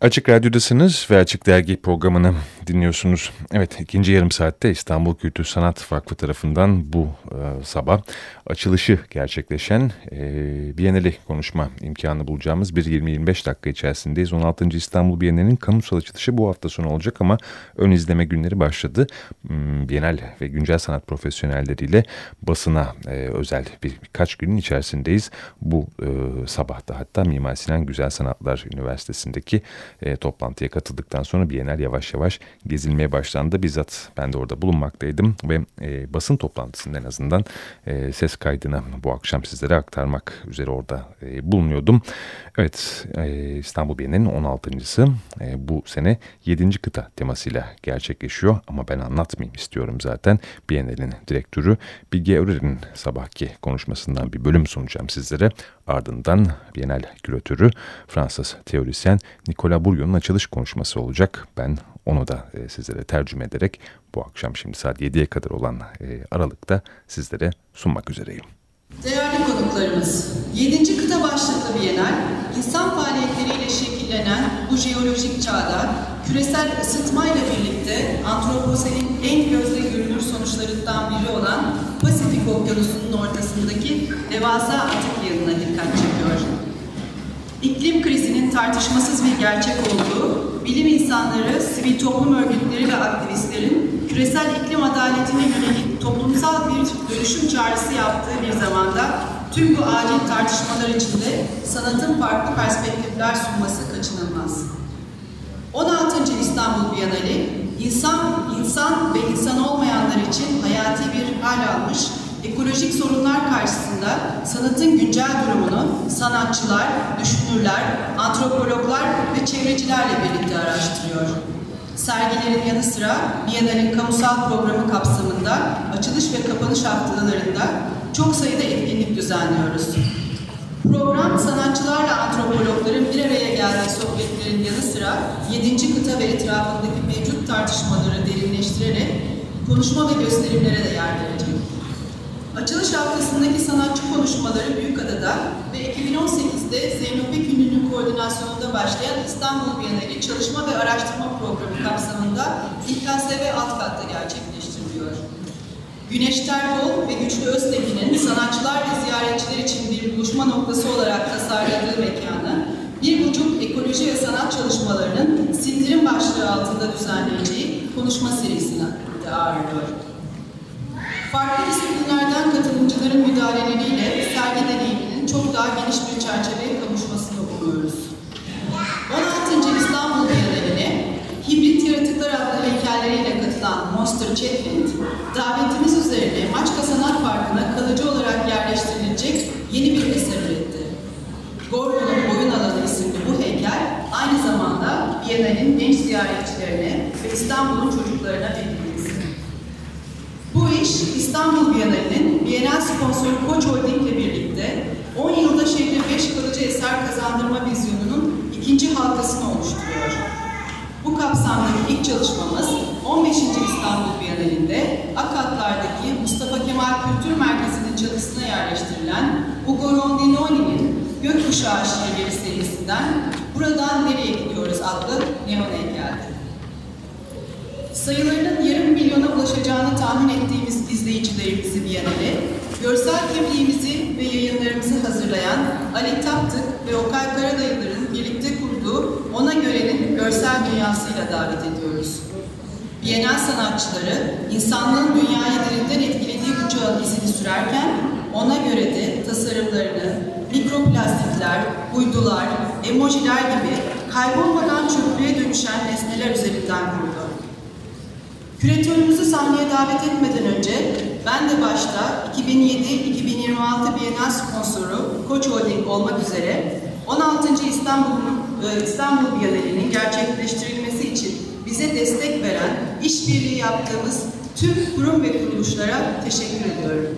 Açık Radyo'dasınız ve Açık Dergi programını dinliyorsunuz. Evet ikinci yarım saatte İstanbul Kültür Sanat Vakfı tarafından bu e, sabah açılışı gerçekleşen e, Biennale konuşma imkanı bulacağımız bir 20-25 dakika içerisindeyiz. 16. İstanbul Biennale'nin kamusal açılışı bu hafta sonu olacak ama ön izleme günleri başladı. Hmm, Biennale ve güncel sanat profesyonelleriyle basına e, özel bir, birkaç günün içerisindeyiz. Bu e, sabahta hatta Mimar Sinan Güzel Sanatlar Üniversitesi'ndeki e, toplantıya katıldıktan sonra Bienal yavaş yavaş gezilmeye başlandı. Bizzat ben de orada bulunmaktaydım ve e, basın toplantısının en azından e, ses kaydını bu akşam sizlere aktarmak üzere orada e, bulunuyordum. Evet e, İstanbul Bienali'nin 16.sı e, bu sene 7. kıta temasıyla gerçekleşiyor ama ben anlatmayayım istiyorum zaten. Bienal'in direktörü Bilge Örer'in sabahki konuşmasından bir bölüm sunacağım sizlere. Ardından Bienal küratörü Fransız teorisyen Nicolas Bourion'un açılış konuşması olacak. Ben onu da e, sizlere tercüme ederek bu akşam şimdi saat 7'ye kadar olan e, aralıkta sizlere sunmak üzereyim. Değerli konuklarımız, 7. kıta başlıklı Bienal, insan faaliyetleriyle şekillenen bu jeolojik çağda küresel ısıtmayla birlikte antroposenin en gözle görünür sonuçlarından biri olan Pasifik Okyanusu'nun ortasındaki devasa atık yığınına dikkat çekiyor. İklim krizinin tartışmasız bir gerçek olduğu, bilim insanları, sivil toplum örgütleri ve aktivistlerin küresel iklim adaletine yönelik toplumsal bir dönüşüm çağrısı yaptığı bir zamanda tüm bu acil tartışmalar içinde sanatın farklı perspektifler sunması kaçınılmaz. 16. İstanbul Bienali, insan, insan ve insan olmayanlar için hayati bir hal almış, ekolojik sorunlar karşısında sanatın güncel durumunu sanatçılar, düşünürler, antropologlar ve çevrecilerle birlikte araştırıyor. Sergilerin yanı sıra Biennale'nin kamusal programı kapsamında açılış ve kapanış haftalarında çok sayıda etkinlik düzenliyoruz. Program sanatçılarla antropologların bir araya geldiği sohbetlerin yanı sıra 7. kıta ve etrafındaki mevcut tartışmaları derinleştirerek konuşma ve gösterimlere de yer verecek. Açılış haftasındaki sanatçı konuşmaları Büyükada'da ve 2018'de Zeynep Ünlü'nün koordinasyonunda başlayan İstanbul Bienali Çalışma ve Araştırma Programı kapsamında İKSV alt katta gerçekleştiriliyor. Güneş Terbol ve Güçlü Öztekin'in sanatçılar ve ziyaretçiler için bir buluşma noktası olarak tasarladığı mekanı, bir buçuk ekoloji ve sanat çalışmalarının sindirim başlığı altında düzenleyeceği konuşma serisini de ağırlıyor. Farklı disiplinlerden katılımcıların müdahaleleriyle sergi deneyiminin çok daha geniş bir çerçeveye kavuşmasını umuyoruz. 16. İstanbul Bienali'ne hibrit yaratıklar adlı heykelleriyle katılan Monster Chatfield, davetimiz üzerine Maçka Sanat Parkı'na kalıcı olarak yerleştirilecek yeni bir eser üretti. Gorgo'nun Oyun Alanı isimli bu heykel, aynı zamanda Bienal'in genç ziyaretçilerine ve İstanbul'un çocuklarına hediyesi. Bu iş İstanbul Bienali'nin Bienal sponsoru Koç Holding ile birlikte 10 yılda şehre 5 kalıcı eser kazandırma vizyonunun ikinci halkasını oluşturuyor. Bu kapsamdaki ilk çalışmamız 15. İstanbul Bienalinde Akatlar'daki Mustafa Kemal Kültür Merkezi'nin çatısına yerleştirilen Ugo Rondinoni'nin Gökkuşağı şiirleri serisinden Buradan Nereye Gidiyoruz adlı neon heykeldi. Sayılarının ulaşacağını tahmin ettiğimiz izleyicilerimizi Biennale, görsel kimliğimizi ve yayınlarımızı hazırlayan Ali Taptık ve Okay Karadayılar'ın birlikte kurduğu Ona Göre'nin görsel dünyasıyla davet ediyoruz. Bienal sanatçıları, insanlığın dünyayı derinden etkilediği bu çağın izini sürerken, ona göre de tasarımlarını mikroplastikler, uydular, emojiler gibi kaybolmadan çöplüğe dönüşen nesneler üzerinden kurdu. Küratörümüzü sahneye davet etmeden önce ben de başta 2007-2026 Bienal sponsoru Koç Holding olmak üzere 16. İstanbul, e, İstanbul Bienali'nin gerçekleştirilmesi için bize destek veren, işbirliği yaptığımız tüm kurum ve kuruluşlara teşekkür ediyorum.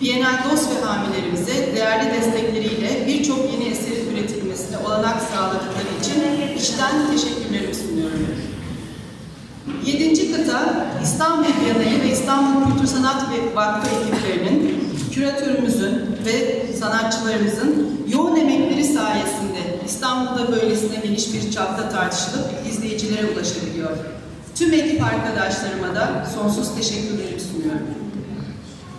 Bienal dost ve hamilerimize değerli destekleriyle birçok yeni eserin üretilmesine olanak sağladıkları için içten teşekkürlerimi sunuyorum. Yedinci kıta İstanbul Bienali ve İstanbul Kültür Sanat ve Vakfı ekiplerinin, küratörümüzün ve sanatçılarımızın yoğun emekleri sayesinde İstanbul'da böylesine geniş bir çapta tartışılıp izleyicilere ulaşabiliyor. Tüm ekip arkadaşlarıma da sonsuz teşekkürlerimi sunuyorum.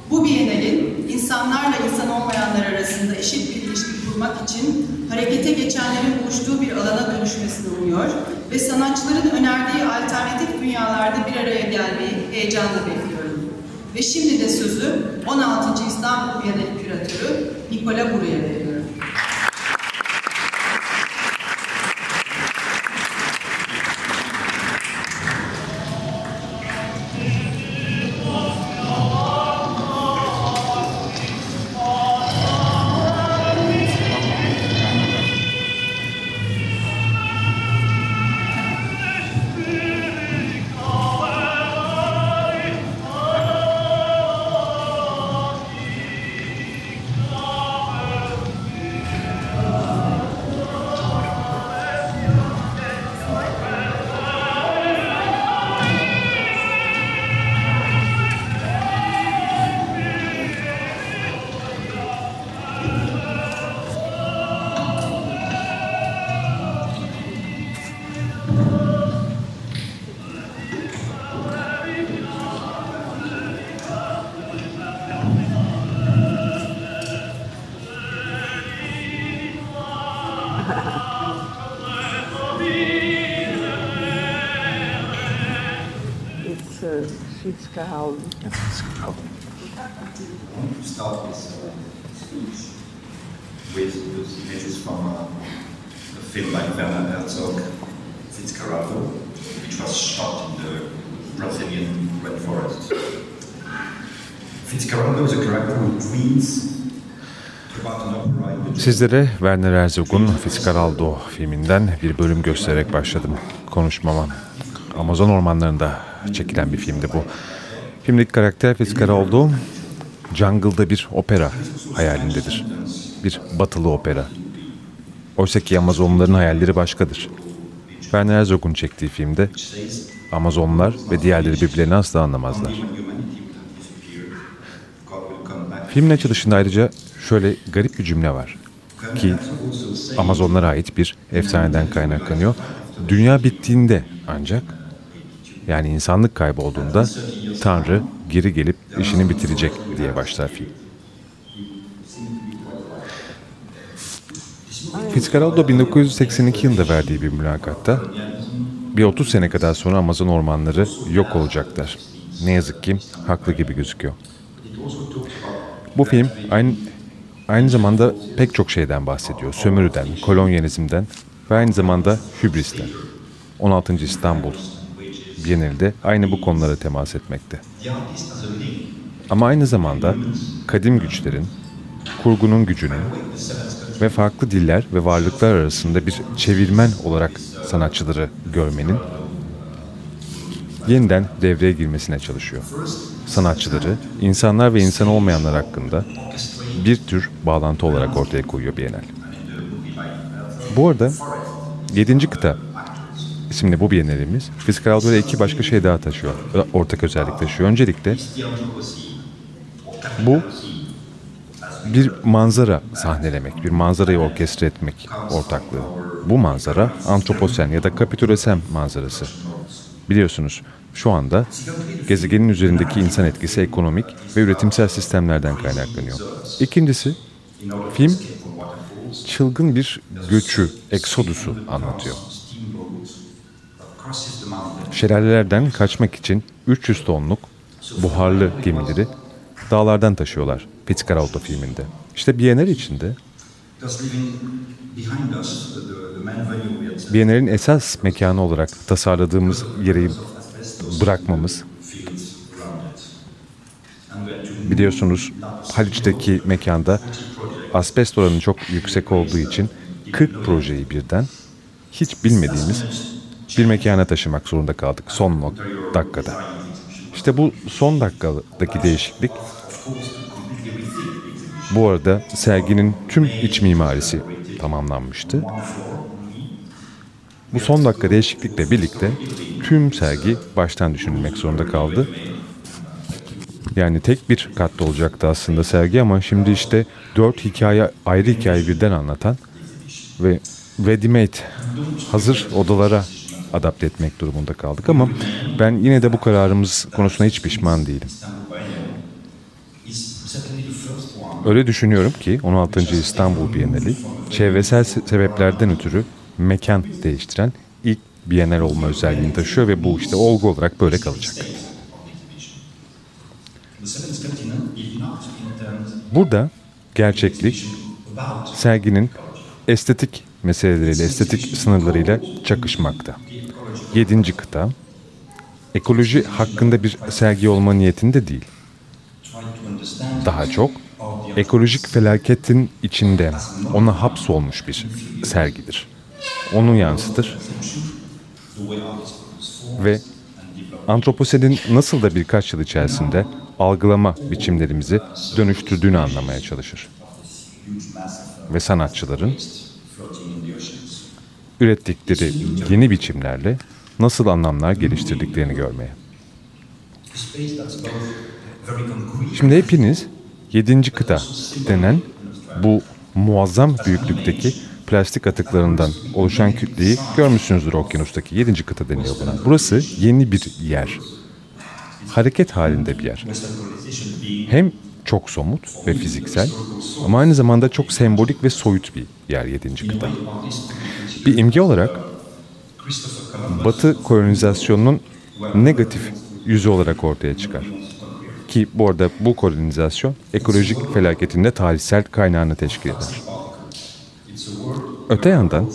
Bu Bienal'in insanlarla insan olmayanlar arasında eşit bir ilişki kurmak için harekete geçenlerin buluştuğu bir alana dönüşmesini umuyor ve sanatçıların önerdiği alternatif dünyalarda bir araya gelmeyi heyecanla bekliyorum. Ve şimdi de sözü 16. İstanbul Bienali küratörü Nikola Buru'ya veriyorum. Uh, Fitzcarraldo. to start this uh, speech with those images from uh, a film by Werner Herzog, Fitzcarraldo, which was shot in the Brazilian rainforest. Fitzcarraldo is a character who dreams Sizlere Werner Herzog'un Fitzcarraldo filminden bir bölüm göstererek başladım konuşmama. Amazon ormanlarında çekilen bir filmdi bu. Filmdeki karakter Fitzcarraldo, jungle'da bir opera hayalindedir. Bir batılı opera. Oysa ki Amazonların hayalleri başkadır. Werner Herzog'un çektiği filmde Amazonlar ve diğerleri birbirlerini asla anlamazlar. Filmin açılışında ayrıca şöyle garip bir cümle var ki Amazonlara ait bir efsaneden kaynaklanıyor. Dünya bittiğinde ancak yani insanlık kaybolduğunda Tanrı geri gelip işini bitirecek diye başlar film. Fitzcarraldo 1982 yılında verdiği bir mülakatta bir 30 sene kadar sonra Amazon ormanları yok olacaklar. Ne yazık ki haklı gibi gözüküyor. Bu film aynı, aynı zamanda pek çok şeyden bahsediyor. Sömürüden, kolonyalizmden ve aynı zamanda hübristen. 16. İstanbul Bienalinde aynı bu konulara temas etmekte. Ama aynı zamanda kadim güçlerin, kurgunun gücünün ve farklı diller ve varlıklar arasında bir çevirmen olarak sanatçıları görmenin yeniden devreye girmesine çalışıyor. Sanatçıları, insanlar ve insan olmayanlar hakkında bir tür bağlantı olarak ortaya koyuyor Bienal. Bu arada 7. kıta isimli bu Bienalimiz Fitzcarraldo ile iki başka şey daha taşıyor. Ortak özellik taşıyor. Öncelikle bu bir manzara sahnelemek, bir manzarayı orkestre etmek ortaklığı. Bu manzara antroposen ya da kapitülesen manzarası. Biliyorsunuz şu anda gezegenin üzerindeki insan etkisi ekonomik ve üretimsel sistemlerden kaynaklanıyor. İkincisi, film çılgın bir göçü, eksodusu anlatıyor. Şelalelerden kaçmak için 300 tonluk buharlı gemileri dağlardan taşıyorlar. Fitzcarraldo filminde. İşte Bienal içinde. Bienal'in esas mekanı olarak tasarladığımız yeri bırakmamız. Biliyorsunuz Haliç'teki mekanda asbest oranı çok yüksek olduğu için 40 projeyi birden hiç bilmediğimiz bir mekana taşımak zorunda kaldık son dakikada. İşte bu son dakikadaki değişiklik bu arada serginin tüm iç mimarisi tamamlanmıştı. Bu son dakika değişiklikle birlikte tüm sergi baştan düşünülmek zorunda kaldı. Yani tek bir katta olacaktı aslında sergi ama şimdi işte dört hikaye ayrı hikaye birden anlatan ve ready-made, hazır odalara adapte etmek durumunda kaldık ama ben yine de bu kararımız konusunda hiç pişman değilim. Öyle düşünüyorum ki 16. İstanbul Bienali çevresel sebeplerden ötürü mekan değiştiren ilk Bienal olma özelliğini taşıyor ve bu işte olgu olarak böyle kalacak. Burada gerçeklik serginin estetik meseleleriyle, estetik sınırlarıyla çakışmakta. Yedinci kıta, ekoloji hakkında bir sergi olma niyetinde değil. Daha çok ekolojik felaketin içinde ona hapsolmuş bir sergidir. Onu yansıtır ve antroposenin nasıl da birkaç yıl içerisinde algılama biçimlerimizi dönüştürdüğünü anlamaya çalışır. Ve sanatçıların ürettikleri yeni biçimlerle nasıl anlamlar geliştirdiklerini görmeye. Şimdi hepiniz yedinci kıta denen bu muazzam büyüklükteki plastik atıklarından oluşan kütleyi görmüşsünüzdür okyanustaki. Yedinci kıta deniyor buna. Burası yeni bir yer. Hareket halinde bir yer. Hem çok somut ve fiziksel ama aynı zamanda çok sembolik ve soyut bir yer yedinci kıta. Bir imge olarak Batı kolonizasyonunun negatif yüzü olarak ortaya çıkar. Ki bu arada bu kolonizasyon ekolojik felaketin de tarihsel kaynağını teşkil eder. Öte yandan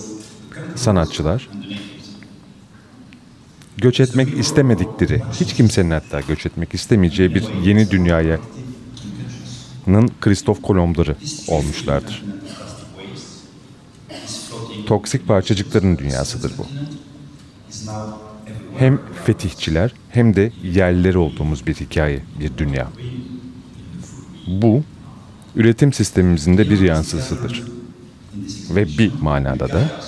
sanatçılar göç etmek istemedikleri, hiç kimsenin hatta göç etmek istemeyeceği bir yeni dünyaya nın Kristof Kolombları olmuşlardır. Toksik parçacıkların dünyasıdır bu. Hem fetihçiler hem de yerlileri olduğumuz bir hikaye, bir dünya. Bu, üretim sistemimizin de bir yansısıdır. Ve bir manada da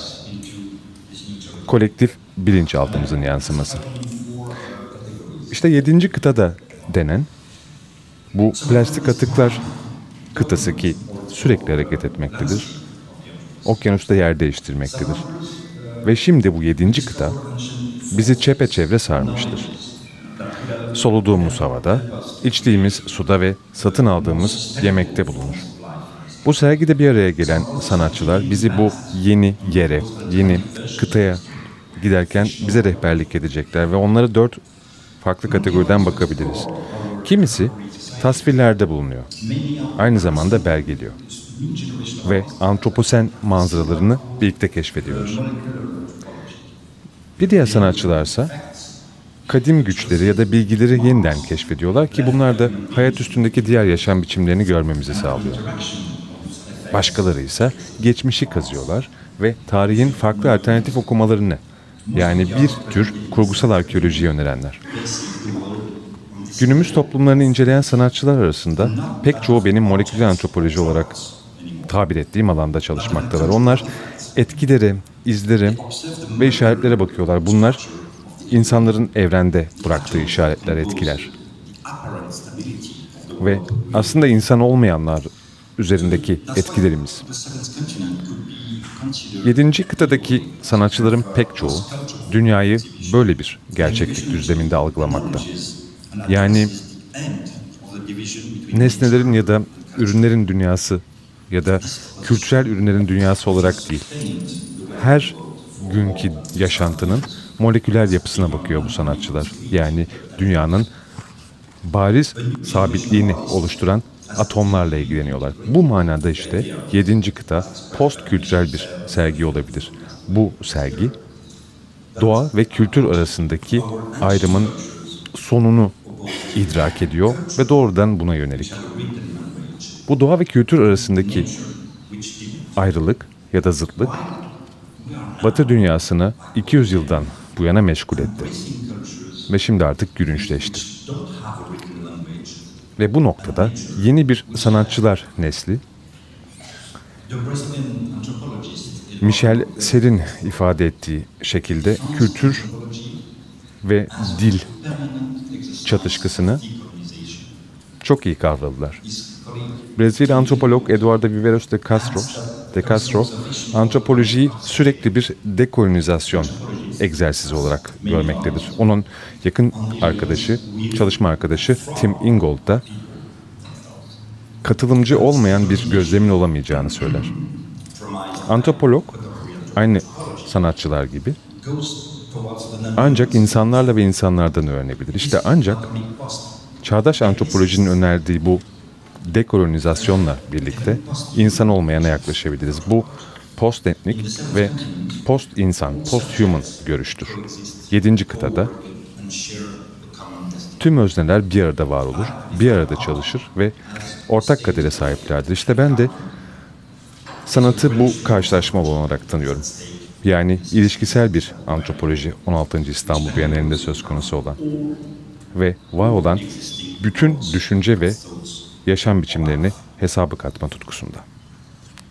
kolektif bilinçaltımızın yansıması. İşte yedinci kıtada denen bu plastik atıklar kıtası ki sürekli hareket etmektedir. Okyanusta yer değiştirmektedir. Ve şimdi bu yedinci kıta bizi çepeçevre sarmıştır. Soluduğumuz havada, içtiğimiz suda ve satın aldığımız yemekte bulunur. Bu sergide bir araya gelen sanatçılar bizi bu yeni yere, yeni kıtaya giderken bize rehberlik edecekler ve onlara dört farklı kategoriden bakabiliriz. Kimisi tasvirlerde bulunuyor. Aynı zamanda belgeliyor. Ve antroposen manzaralarını birlikte keşfediyoruz. Bir diğer sanatçılarsa kadim güçleri ya da bilgileri yeniden keşfediyorlar ki bunlar da hayat üstündeki diğer yaşam biçimlerini görmemizi sağlıyor. Başkaları ise geçmişi kazıyorlar ve tarihin farklı alternatif okumalarını yani bir tür kurgusal arkeolojiyi önerenler. Günümüz toplumlarını inceleyen sanatçılar arasında pek çoğu benim moleküler antropoloji olarak tabir ettiğim alanda çalışmaktalar. Onlar etkileri, izleri ve işaretlere bakıyorlar. Bunlar insanların evrende bıraktığı işaretler, etkiler. Ve aslında insan olmayanlar üzerindeki etkilerimiz. Yedinci kıtadaki sanatçıların pek çoğu dünyayı böyle bir gerçeklik düzleminde algılamakta. Yani nesnelerin ya da ürünlerin dünyası ya da kültürel ürünlerin dünyası olarak değil. Her günkü yaşantının moleküler yapısına bakıyor bu sanatçılar. Yani dünyanın bariz sabitliğini oluşturan atomlarla ilgileniyorlar. Bu manada işte yedinci kıta post kültürel bir sergi olabilir. Bu sergi doğa ve kültür arasındaki ayrımın sonunu idrak ediyor ve doğrudan buna yönelik. Bu doğa ve kültür arasındaki ayrılık ya da zıtlık Batı dünyasını 200 yıldan bu yana meşgul etti. Ve şimdi artık gülünçleşti. Ve bu noktada yeni bir sanatçılar nesli Michel Ser'in ifade ettiği şekilde kültür ve dil çatışkısını çok iyi kavradılar. Brezilya antropolog Eduardo Viveiros de Castro de Castro antropolojiyi sürekli bir dekolonizasyon egzersizi olarak görmektedir. Onun yakın arkadaşı, çalışma arkadaşı Tim Ingold da katılımcı olmayan bir gözlemin olamayacağını söyler. Antropolog aynı sanatçılar gibi ancak insanlarla ve insanlardan öğrenebilir. İşte ancak çağdaş antropolojinin önerdiği bu dekolonizasyonla birlikte insan olmayana yaklaşabiliriz. Bu post etnik ve post insan, post human görüştür. Yedinci kıtada tüm özneler bir arada var olur, bir arada çalışır ve ortak kadere sahiplerdir. İşte ben de sanatı bu karşılaşma olarak tanıyorum. Yani ilişkisel bir antropoloji 16. İstanbul Bienalinde söz konusu olan ve var olan bütün düşünce ve yaşam biçimlerini hesabı katma tutkusunda.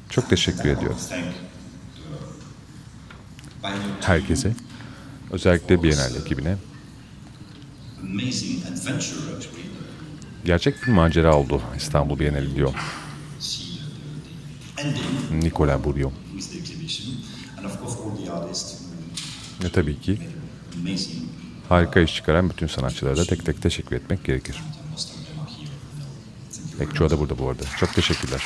Çok teşekkür ediyorum. Herkese, özellikle Biennale ekibine gerçek bir macera oldu İstanbul Bienali diyor. Nicolas Bourdieu. Ve tabii ki harika iş çıkaran bütün sanatçılara da tek tek teşekkür etmek gerekir. Pek da burada bu arada. Çok teşekkürler.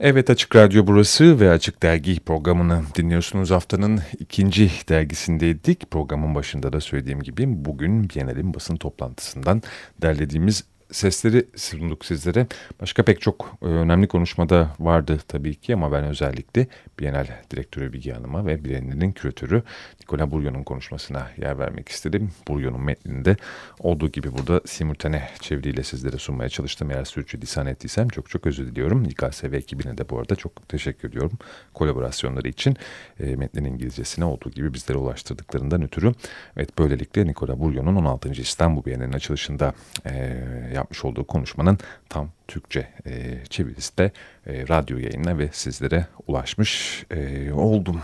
Evet Açık Radyo burası ve Açık Dergi programını dinliyorsunuz. Haftanın ikinci dergisindeydik. Programın başında da söylediğim gibi bugün Biennale'in basın toplantısından derlediğimiz sesleri sunduk sizlere. Başka pek çok e, önemli konuşmada vardı tabii ki ama ben özellikle Bienal Direktörü Bilgi Hanım'a ve Biennale'nin küratörü Nicola Buryo'nun konuşmasına yer vermek istedim. Buryo'nun metninde olduğu gibi burada simultane çeviriyle sizlere sunmaya çalıştım. Eğer sürçü lisan ettiysem çok çok özür diliyorum. İKSV ekibine de bu arada çok teşekkür ediyorum kolaborasyonları için. E, metnin İngilizcesine olduğu gibi bizlere ulaştırdıklarından ötürü. Evet böylelikle Nicola Buryo'nun 16. İstanbul Bienali'nin açılışında e, yapmış olduğu konuşmanın tam Türkçe e, çevirisi de e, radyo yayınına ve sizlere ulaşmış e, oldum.